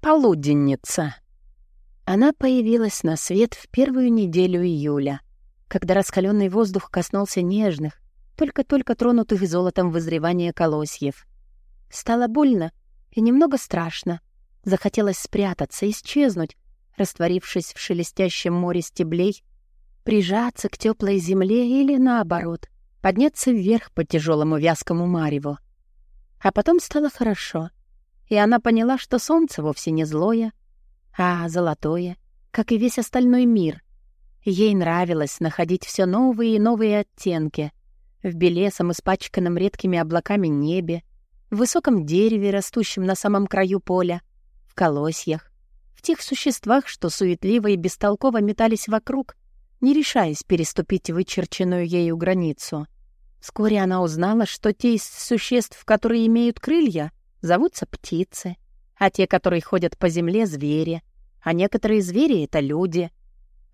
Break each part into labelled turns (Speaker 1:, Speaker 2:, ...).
Speaker 1: Полуденница. Она появилась на свет в первую неделю июля, когда раскаленный воздух коснулся нежных, только-только тронутых золотом вызревания колосьев. Стало больно и немного страшно. Захотелось спрятаться, исчезнуть, растворившись в шелестящем море стеблей, прижаться к теплой земле или, наоборот, подняться вверх по тяжелому вязкому мареву. А потом стало хорошо — и она поняла, что солнце вовсе не злое, а золотое, как и весь остальной мир. Ей нравилось находить все новые и новые оттенки в белесом, испачканном редкими облаками небе, в высоком дереве, растущем на самом краю поля, в колосьях, в тех существах, что суетливо и бестолково метались вокруг, не решаясь переступить вычерченную ею границу. Вскоре она узнала, что те из существ, которые имеют крылья, зовутся птицы, а те, которые ходят по земле, — звери, а некоторые звери — это люди.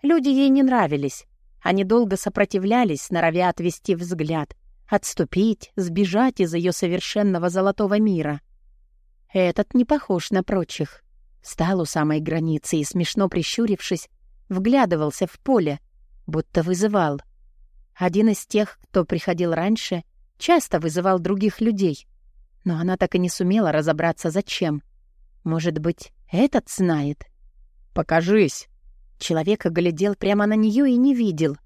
Speaker 1: Люди ей не нравились. Они долго сопротивлялись, норовя отвести взгляд, отступить, сбежать из ее совершенного золотого мира. Этот не похож на прочих. Стал у самой границы и, смешно прищурившись, вглядывался в поле, будто вызывал. Один из тех, кто приходил раньше, часто вызывал других людей — но она так и не сумела разобраться, зачем. Может быть, этот знает?
Speaker 2: «Покажись!»
Speaker 1: Человек оглядел прямо на нее и не видел.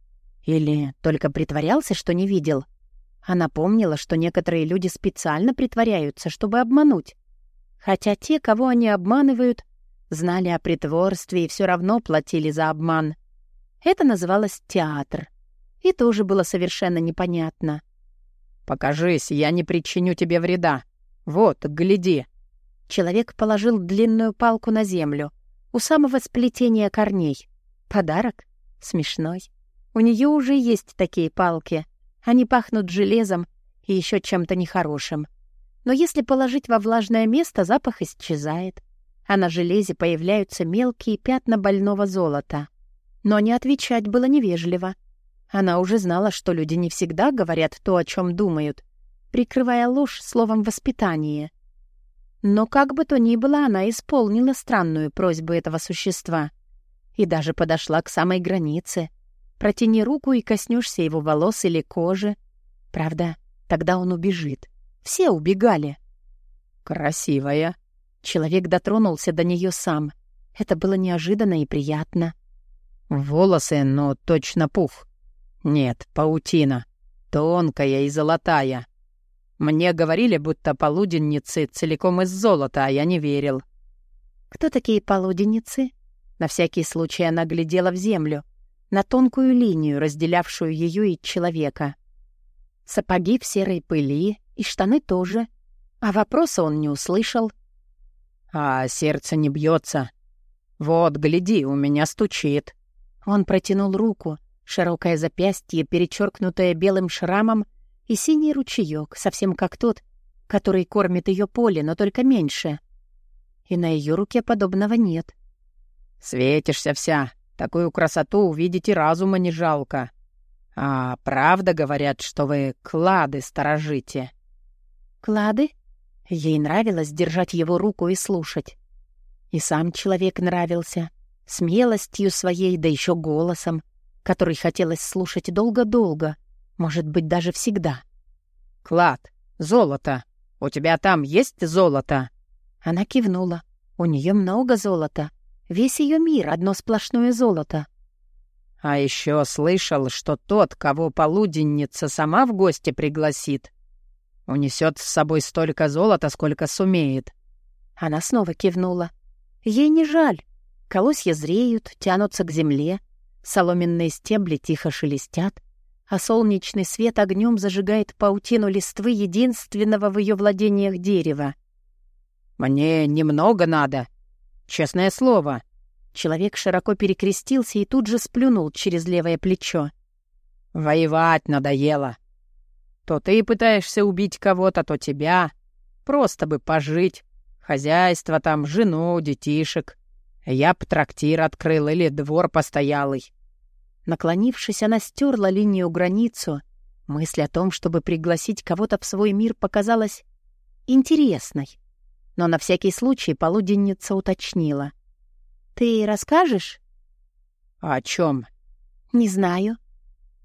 Speaker 1: Или только притворялся, что не видел. Она помнила, что некоторые люди специально притворяются, чтобы обмануть. Хотя те, кого они обманывают, знали о притворстве и все равно платили за обман. Это называлось театр. И тоже было совершенно непонятно.
Speaker 2: «Покажись, я не причиню тебе вреда. Вот, гляди».
Speaker 1: Человек положил длинную палку на землю, у самого сплетения корней. Подарок? Смешной. У нее уже есть такие палки. Они пахнут железом и еще чем-то нехорошим. Но если положить во влажное место, запах исчезает, а на железе появляются мелкие пятна больного золота. Но не отвечать было невежливо — она уже знала, что люди не всегда говорят то, о чем думают, прикрывая ложь словом «воспитание». Но как бы то ни было, она исполнила странную просьбу этого существа и даже подошла к самой границе. Протяни руку и коснешься его волос или кожи. Правда, тогда он убежит. Все убегали.
Speaker 2: «Красивая».
Speaker 1: Человек дотронулся до нее сам. Это было неожиданно и приятно.
Speaker 2: «Волосы, но точно пух. Нет, паутина. Тонкая и золотая. Мне говорили, будто полуденницы целиком из золота, а я не верил.
Speaker 1: Кто такие полуденницы? На всякий случай она глядела в землю, на тонкую линию, разделявшую ее и человека. Сапоги в серой пыли, и штаны тоже. А вопроса он не услышал.
Speaker 2: А сердце не бьется. Вот, гляди, у меня стучит.
Speaker 1: Он протянул руку, Широкое запястье, перечеркнутое белым шрамом, и синий ручеек, совсем как тот, который кормит ее поле, но только меньше. И на ее руке подобного нет.
Speaker 2: «Светишься вся. Такую красоту увидеть и разума не жалко. А правда говорят, что вы клады сторожите?»
Speaker 1: «Клады?» Ей нравилось держать его руку и слушать. И сам человек нравился. Смелостью своей, да еще голосом который хотелось слушать долго-долго, может быть, даже всегда.
Speaker 2: «Клад, золото. У тебя там есть золото?»
Speaker 1: Она кивнула. У нее много золота. Весь ее мир — одно сплошное золото.
Speaker 2: «А еще слышал, что тот, кого полуденница сама в гости пригласит, унесет с собой столько золота, сколько сумеет».
Speaker 1: Она снова кивнула. Ей не жаль. Колосья зреют, тянутся к земле. Соломенные стебли тихо шелестят, а солнечный свет огнем зажигает паутину листвы единственного в ее владениях дерева.
Speaker 2: «Мне немного надо. Честное слово».
Speaker 1: Человек широко перекрестился и тут же сплюнул через левое плечо.
Speaker 2: «Воевать надоело. То ты пытаешься убить кого-то, то тебя. Просто бы пожить. Хозяйство там, жену, детишек. Я б трактир открыл или двор постоялый.
Speaker 1: Наклонившись, она стерла линию границу. Мысль о том, чтобы пригласить кого-то в свой мир, показалась интересной. Но на всякий случай полуденница уточнила. «Ты расскажешь?»
Speaker 2: «О чем?
Speaker 1: «Не знаю».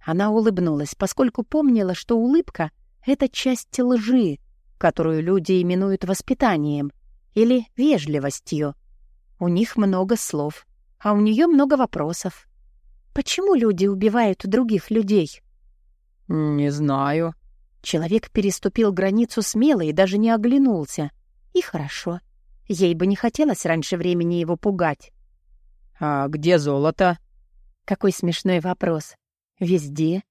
Speaker 1: Она улыбнулась, поскольку помнила, что улыбка — это часть лжи, которую люди именуют воспитанием или вежливостью. У них много слов, а у нее много вопросов. Почему люди убивают других людей?
Speaker 2: «Не знаю».
Speaker 1: Человек переступил границу смело и даже не оглянулся. И хорошо. Ей бы не хотелось раньше времени его пугать.
Speaker 2: «А где золото?»
Speaker 1: Какой смешной вопрос. Везде.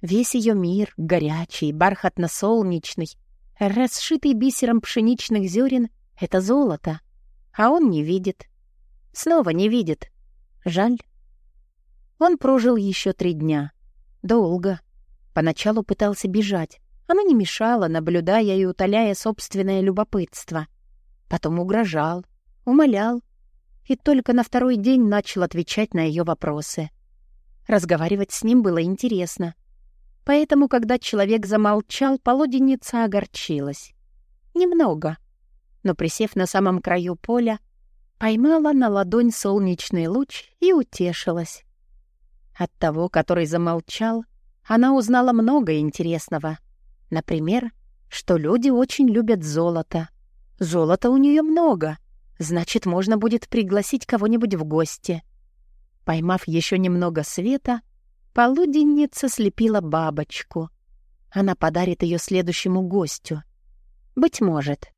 Speaker 1: Весь ее мир, горячий, бархатно-солнечный, расшитый бисером пшеничных зерен — это золото. А он не видит. Снова не видит. Жаль. Он прожил еще три дня. Долго. Поначалу пытался бежать. Она не мешала, наблюдая и утоляя собственное любопытство. Потом угрожал, умолял. И только на второй день начал отвечать на ее вопросы. Разговаривать с ним было интересно. Поэтому, когда человек замолчал, полуденница огорчилась. Немного. Но, присев на самом краю поля, поймала на ладонь солнечный луч и утешилась. От того, который замолчал, она узнала много интересного. Например, что люди очень любят золото. Золота у нее много, значит, можно будет пригласить кого-нибудь в гости. Поймав еще немного света, полуденница слепила бабочку. Она подарит ее следующему гостю. Быть может,